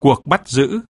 Cuộc bắt giữ.